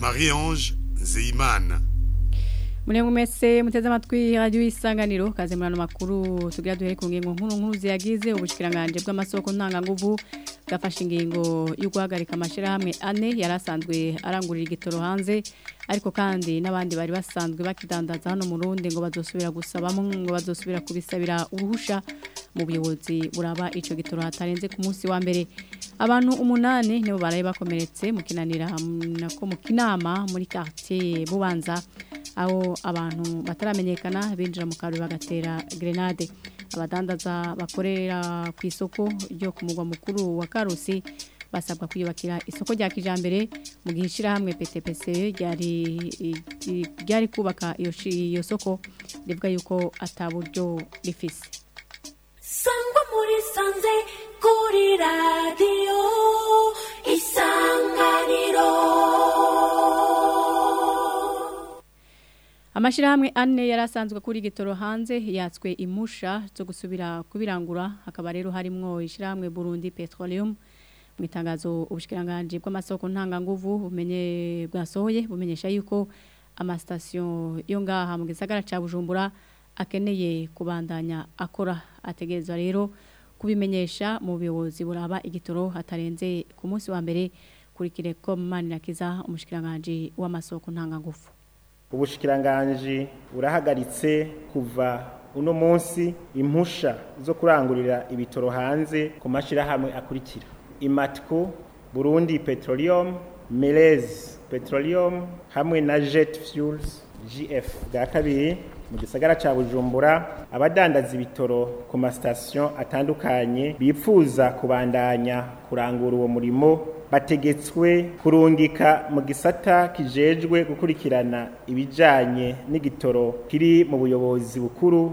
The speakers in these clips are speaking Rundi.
marie-ange nzeyimana muremwe mwese muteze amatwi radiyo y'isanganiro kaze muri ano makuru tugira duhere ku ngingo nkuru nkuru ziyagize ubushikiranganje bw'amasoko ntanganguvu gafashe ingingo yo guhagarika amashyirahamwe ane yari asanzwe arangurira igitoro hanze ariko kandi n'abandi bari basanzwe bakidandaza hano mu rundi ngo bazosubira gusabamo ngo bazosubira kubisabira uruhusha mu buraba icyo gituro hatarenze ku munsi wa mbere abantu umunani nibo baraye bakomeretse mu kinanira nako mu kinama muri quartier bubanza aho abantu bataramenyekana binjira mu karu bagatera grenade abadandaza bakorera ku isoko ryo ku mugwa mukuru wa Karusi basabwa kwiyubakira isoko rya kijambere mu gihe ishyirahamwe PTPC ryari kubaka iyo soko rivuga yuko ataburyo rifise 우리 amashyirahamwe ane yari asanzwe kuri gitoro hanze yatswe imusha zo gusubira kubirangura hakaba rero harimwo ishyirahamwe Burundi Petroleum mu itangazo ubushikiranganje bw'amasoko ntanganguvu bumenye bwasohoye bumenyesha yuko amasitasiyo yo ngaha mu gisagara cya Bujumbura akeneye kubandanya akora ategerezwa rero kubimenyesha mu buyobozi buraba igitoro hatarenze ku munsi wa mbere kuri kireko manirakiza umushikiranganje w'amasoko ntangangufu Ubushikiranganji burahagaritse kuva uno munsi impusha zo kurangurira ibitoro hanze ku mashyirahamwe akurikira imatiko burundi petroleum melez petroleum hamwe na jet fuels gf bwa kabiri mu gisagara cya bujumbura abadandaza ibitoro ku Mastation atandukanye bifuza kubandanya kurangura uwo murimo bategetswe kurungika mu gisata kijejwe gukurikirana ibijyanye n'igitoro kiri mu buyobozi bukuru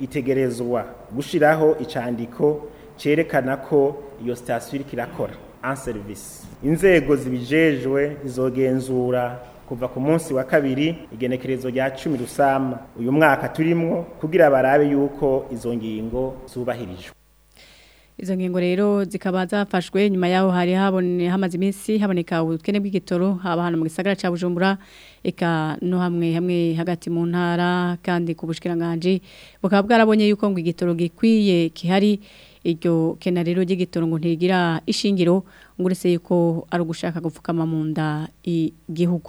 itegerezwa gushyiraho icyandiko cyerekana ko iyo sitasiyo iri kirakora an inzego zibijejwe zizogenzura kuva ku munsi wa kabiri igenekerezo rya cumi rusama uyu mwaka turimwo kugira barabe yuko izo ngingo zubahirijwe izo ngingo rero zikaba zafashwe nyuma yaho hari habone hamaze iminsi haboneka ubukene bw'igitoro haba hano mu gisagara cya bujumbura eka no hamwe hamwe hagati mu ntara kandi ku bushikiranganje bukaba bwarabonye yuko ngo igitoro gikwiye kihari iryo kena rero ry'igitoro ngo ntirigira ishingiro ngo uretse yuko ari ugushaka gupfukama mu nda igihugu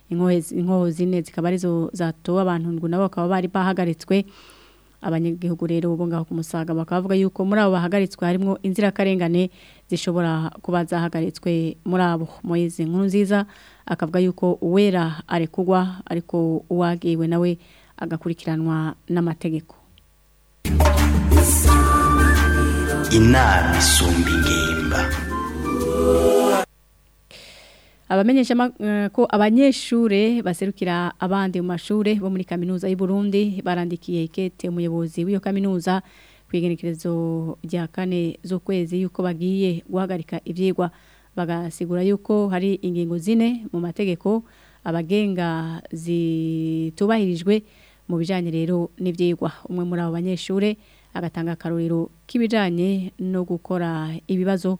inkoho zine zikaba arizo zatowe abantu ngo nabo bakaba bari bahagaritswe abanyagihugu rero ubu ngaho ku musaga bakavuga yuko muri abo bahagaritswe harimo inzirakarengane zishobora kuba zahagaritswe muri abo muri izi nkuru nziza akavuga yuko uwera arekugwa ariko uwagiwe nawe agakurikiranwa n'amategeko inama isumba ingimba abamenyesha eh, ko abanyeshuri baserukira abandi mu mashuri bo muri kaminuza y’i Burundi barandikiye ikete umuyobozi w'iyo kaminuza kwigenekerezo rya kane z'ukwezi yuko bagiye guhagarika ibyigwa bagasigura yuko hari ingingo zine mu mategeko abagenga zitubahirijwe mu bijyanye rero n'ibyigwa umwe muri abo banyeshuri agatanga akaruriro k'ibijyanye no gukora ibibazo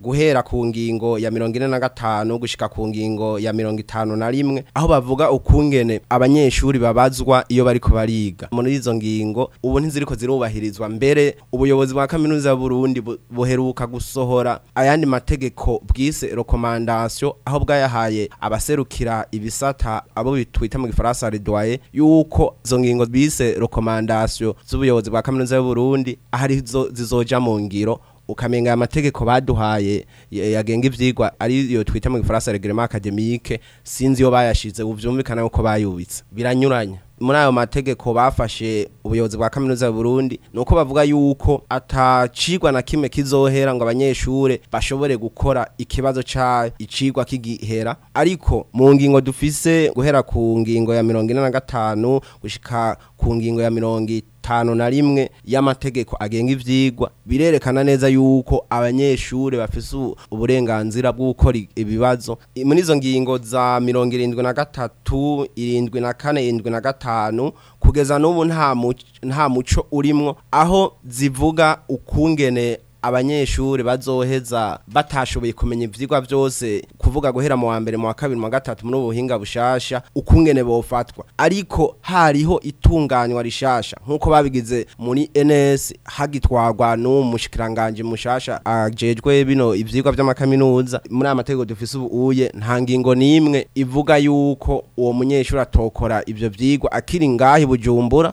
guhera ku ngingo ya mirongo ine na gatanu gushika ku ngingo ya mirongo itanu na rimwe aho bavuga ukungene abanyeshuri babazwa iyo bari kubariga muri izo ngingo ubu ntiziriko zirubahirizwa mbere ubuyobozi bwa kaminuza ya Burundi buheruka gusohora ayandi mategeko bwise recommandation aho bwayahaye abaserukira ibisata abo bitwita mu gifaransa redoye yuko izo ngingo bise recommandation z'ubuyobozi bwa kaminuza y'u Burundi ahari zizoja mu ngiro ukamenga amategeko baduhaye yagenga ibyigwa ariyo twita mu gifaransa reglement academique sinzi iyo bayashize ubyumvikana uko bayubitse biranyuranya muri ayo mategeko bafashe ubuyobozi bwa kaminuza Burundi nuko bavuga yuko atacigwa na kimwe kizohera ngo abanyeshure bashobore gukora ikibazo ca icigwa kigihera ariko mu ngingo dufise guhera ku ngingo ya mirongo ine na gatanu gushika ku ngingo ya 30 itanu na rimwe y'amategeko agenga ibyigwa birerekana neza yuko abanyeshuri bafise uburenganzira bwo gukora ibibazo muri izo ngingo za mirongo irindwi na gatatu irindwi na kane irindwi na gatanu kugeza n'ubu nta muco urimo aho zivuga ukungene abanyeshuri bazoheza batashoboye kumenya ivyigwa byose kuvuga guhera mu wa mbere mu wa kabiri mu wa gatatu muri ubuhinga bushasha ukungene bofatwa ariko hariho itunganywa rishasha nkuko babigize muri NS Hagitwagwa no mushikiranganje mushasha ajejwe bino ivyigwa by'amakaminuza muri amategeko dufise ubuye nta ngingo nimwe ivuga yuko uwo munyeshuri atokora ivyo vyigwa akiri ngahi bujumbura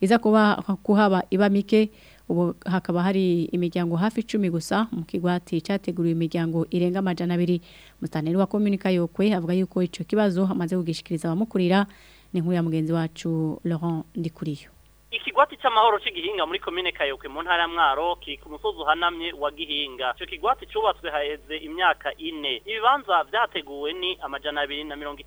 iza kuba kuhaba iba mike ubu hakaba hari imiryango hafi icumi gusa mu kigwati cyateguriwe imiryango irenga amajana abiri mustaneri wa komunika yokwe avuga yuko icyo kibazo amaze kugishikiriza abamukurira ni ya mugenzi wacu Laurent Ndikuriyo cy'amahoro cy'igihinga muri komine kayoke mu ntara ya mwaro kiri ku musozi uhanamye wa gihinga icyo kigwati cyubatswe haheze imyaka ine ibibanza byateguwe ni amajana abiri na mirongo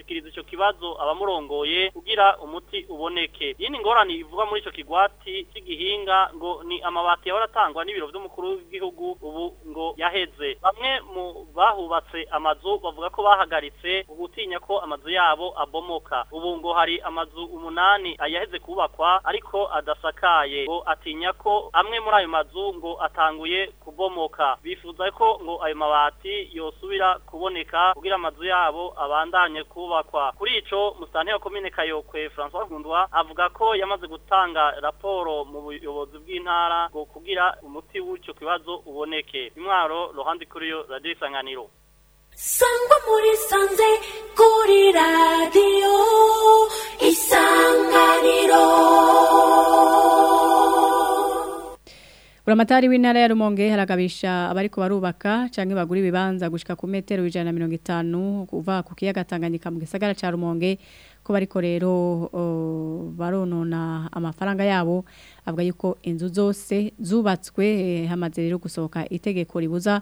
gushikiriza icyo kibazo abamurongoye kugira umuti uboneke yindi ngorane ivugwa muri icyo kigwati cy'igihinga ngo ni amabati yahora atangwa n'ibiro by'umukuru w'igihugu ubu ngo yaheze bamwe mu bahubatse amazu bavuga ko bahagaritse gutinya ko amazu yabo abomoka ubu ngo hari amazu umunani ayaheze kubakwa ariko adasakaye ngo atinya ko amwe muri ayo mazu ngo atanguye kubo kubomoka bifuza ko ngo ayo mabati yosubira kuboneka kugira amazu yabo abandanye kubakwa kuri ico musitani wa komine Kayokwe François Gundwa avuga ko yamaze gutanga raporo mu buyobozi bw'intara ngo kugira umuti w'icyo kibazo uboneke imwaro rohandi kuri yo radio isanganiro Sangwa muri sanze kuri radio isanganiro buramatari w'intara ya rumonge haragabisha abariko barubaka canke bagura ibibanza gushika ku metero ijana na mirongo itanu kuva ku kiyaga mu gisagara ca rumonge ko bariko rero baronona amafaranga yabo avuga yuko inzu zose zubatswe eh, hamaze rero gusohoka itegeko ribuza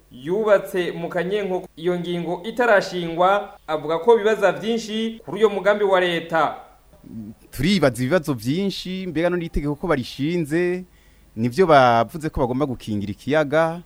yubatse mu kanyenko iyo ngingo itarashingwa avuga ko bibaza byinshi kuri uyu mugambi wa leta turibaza ibibazo byinshi mbega n'itegeko ko barishinze nibyo bavuze ko bagomba gukingira ikiyaga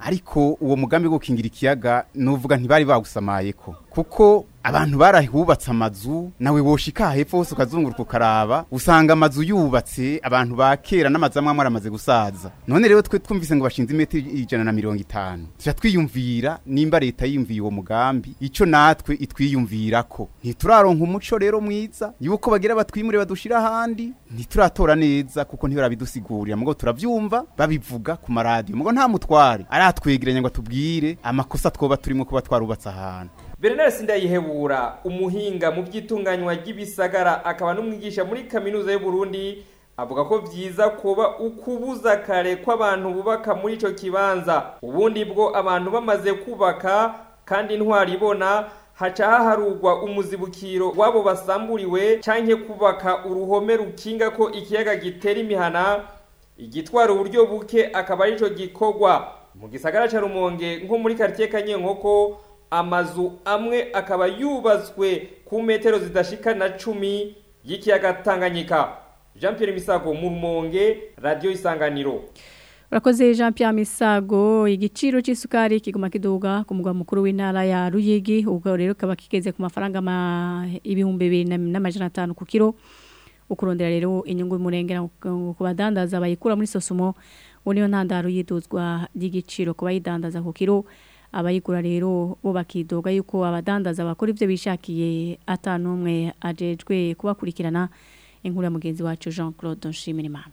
ariko uwo mugambi wo gukingira ikiyaga nuvuga ntibari bagusamaye ko kuko abantu barahubatse amazu nawe woshika hepfo hose ukazunguruka ukaraba usanga amazu yubatse abantu ba kera n'amazu amwe amwe aramaze gusaza none rero twe twumvise ngo bashinze imetero ijana na mirongo itanu tuja twiyumvira nimba leta yiyumviye uwo mugambi Icyo natwe itwiyumvira ko ntituraronka umuco rero mwiza yuko bagira batwimure badushira ahandi ntituratora neza kuko ntibarabidusigurira mugo turabyumva babivuga ku maradiyo mugo nta mutware aratwegeranya ngo atubwire amakosa twoba turimo kuba twarubatse ahantu Bernard Ndayihebura umuhinga mu by'itunganywa ry'ibisagara akaba n'umwigisha muri kaminuza y'u Burundi avuga ko byiza kuba ukubuza kare kw'abantu bubaka muri icyo kibanza ubundi bwo abantu bamaze kubaka kandi intwari ibona haca haharurwa umuzibukiro wabo basamburiwe canke kubaka uruhome rukinga ko ikiyaga gitera imihana igitwara uburyo buke akaba arico gikorwa mu gisagara ca Rumonge nko muri quartier Kanyenkoko amazu amwe akaba yubatswe ku metero zidashika na cumi y'ikiyaga Tanganyika jean Pierre Misago mu rumonge radiyo isanganiro urakoze jean Pierre Misago igiciro cy'isukari kiguma kiduga ku mugwa mukuru w'intara ya ruyigi ubwo rero kaba kigeze ku mafaranga ibihumbi bibiri n'amajana atanu ku kiro ukurondera rero inyungu murengera ku badandaza bayikura muri sosumo ubu niyo ntandaro y'iduzwa ry'igiciro ku bayidandaza ku kiro abayigura rero bo bakidoga yuko abadandaza bakora ibyo bishakiye atanu umwe ajejwe kubakurikirana inkuru ya mugenzi wacu Jean Claude Nshimirimana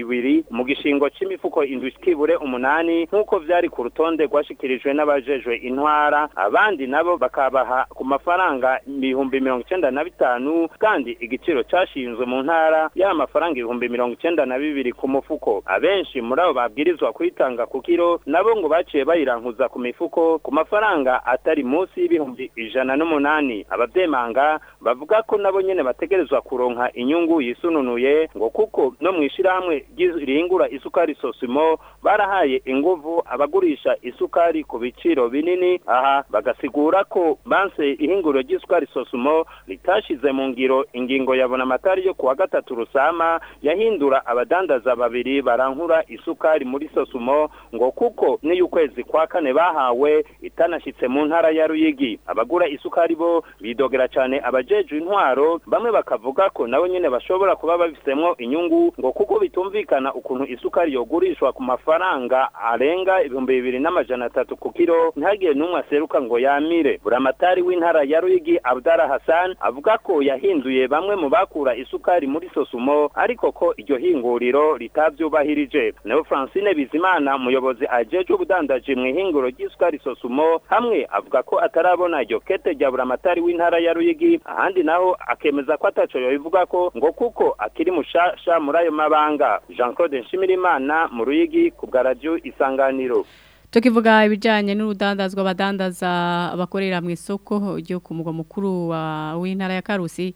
ibiri mu gishingo c'imifuko indwi umunani nk'uko byari ku rutonde rwashikirijwe n'abajejwe intwara abandi nabo bakabaha ku mafaranga ibihumbi mirongo icyenda na bitanu kandi igiciro cyashinzwe mu ntara y'aya amafaranga ibihumbi mirongo icyenda na bibiri ku mufuko abenshi muri abo babwirizwa kuyitanga ku kiro nabo ngo baciye bayirankuza ku mifuko ku mafaranga atari munsi y'ibihumbi ijana n'umunani ababyemanga bavuga ko nabo nyene bategerezwa kuronka inyungu yisununuye ngo kuko no mu ishirahamwe ryingura isukari sosimo umurimo barahaye inguvu abagurisha isukari ku biciro binini aha bagasigura ko banse ihinguriro ry'isukari sosumo ritashize mu ngiro ingingo ya bonamatari yo kuwa gatatu rusama yahindura abadandaza babiri barankura isukari muri sosumo ngo kuko n'iy'ukwezi kwa kane bahawe itanashyitse mu ntara ya ruyigi abagura isukari bo bidogera cyane abajeje intwaro bamwe bakavuga ko nabo nyine bashobora kuba babifitemo inyungu ngo kuko bitumvikana ukuntu isukari yogurishwa bigurwa ku mafaranga arenga ibihumbi bibiri n'amajana atatu ku kiro ntihagire n'umwe aseruka ngo yamire buramatari w'intara ya ruyigi abdara hassan avuga ko yahinduye bamwe mu bakura isukari muri sosumo ariko ko iryo hinguriro ritabyubahirije nawe francine bizimana umuyobozi ajeje ubudandaji mu ihinguro ry'isukari sosumo hamwe avuga ko atarabona iryo kete rya buramatari w'intara ya ruyigi ahandi naho akemeza ko ataco yobivuga ko ngo kuko akiri mushasha muri ayo mabanga jean claude nshimirimana mu ruyigi ruyigi ku bwa radiyo isanganiro tukivuga ibijyanye n'urudandazwa badandaza abakorera mu isoko ryo ku mugwa mukuru w'intara ya karusi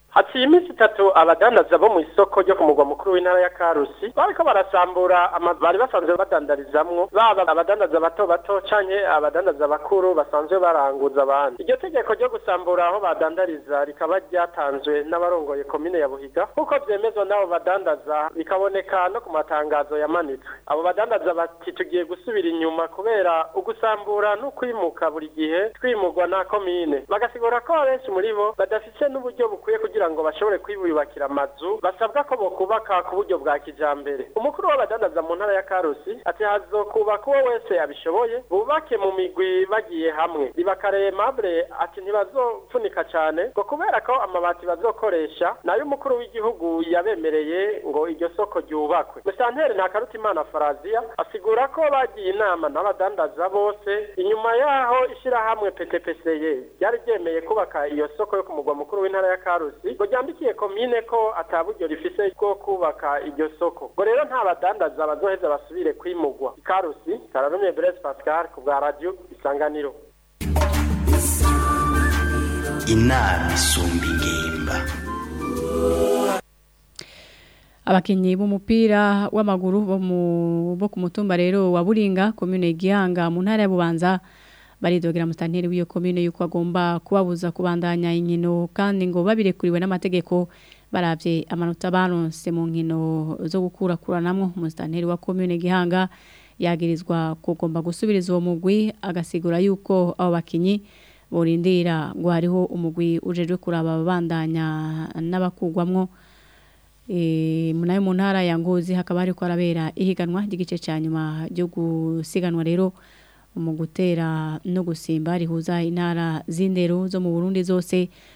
haciye iminsi itatu abadandaza bo mu isoko ryo ku mugwa mukuru w'intara ya karusi bariko barasambura bari basanzwe badandarizamwo baba abadandaza bato bato canke abadandaza bakuru basanzwe baranguza abandi iryo tegeko ryo gusambura aho badandariza rikaba ryatanzwe n'abarongoye komine ya buhiga nk'uko vyemezwa n'abo badandaza bikaboneka no ku matangazo yamanitswe abo badandaza bati tugiye gusubira inyuma kubera ugusambura n'ukwimuka buri gihe twimurwa na komine bagasigura ko abenshi muri bo badafise n'uburyo bukwiye kugira kugira ngo bashobore kwiyubakira amazu basabwa ko bokubaka ku buryo bwa kijyambere umukuru w'abadandaza mu ntara ya karusi ati hazokubaka uwo wese yabishoboye bubake mu migwi bagiye hamwe ibakareye mabure ati ntibazopfunika cyane ngo kubera ko amabati bazokoresha nayo umukuru w'igihugu yabemereye ngo iryo soko ryubakwe musanteri ntakarutimana faraziya asigura ko bagiye inama n'abadandaza bose inyuma yaho ishyirahamwe ptpce ryari ryemeye kubaka iyo soko yo ku mugwa mukuru w'intara ya karusi ngo ryambikiye komine ko ataburyo rifise bwo kubaka iryo soko ngo rero nta badandaza bazoheza basubire kwimugwa ikarusi kararumye Blaise Pascal ku bwa radio isanganiro inama isumba ingimba abakinnyi b'umupira w'amaguru bo ku mutumba rero wa buringa komune gihanga mu ntara ya bubanza baridogera mustanteri w'iyo commune yuko agomba kubabuza kubandanya inkino kandi ngo babirekuriwe n'amategeko barabye amanota baronse mu nkino zo gukurakuranamwo mustanteri wa commune Gihanga yagirizwa kugomba gusubiriza uwo mugwi agasigura yuko abo bakinyi burindira ngo hariho umugwi ujejwe kuraba ababandanya n'abakugwamwo e, nayo mu ntara ya ngozi hakaba hariko arabera ihiganwa ry'igice cya nyuma ryo gusiganwa rero mu gutera no gusimba rihuza intara z'indero zo mu burundi zose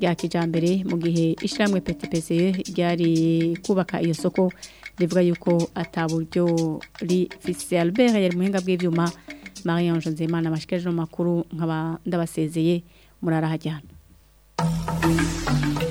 rya kijambere mu gihe ishyirahamwe PTPC e ryari kubaka iyo soko rivuga yuko ataburyo rifise Albert yari muhinga bw'ivyuma Marion Nzeyimana bashikirije makuru nkaba ndabasezeye murarahajyana Thank you.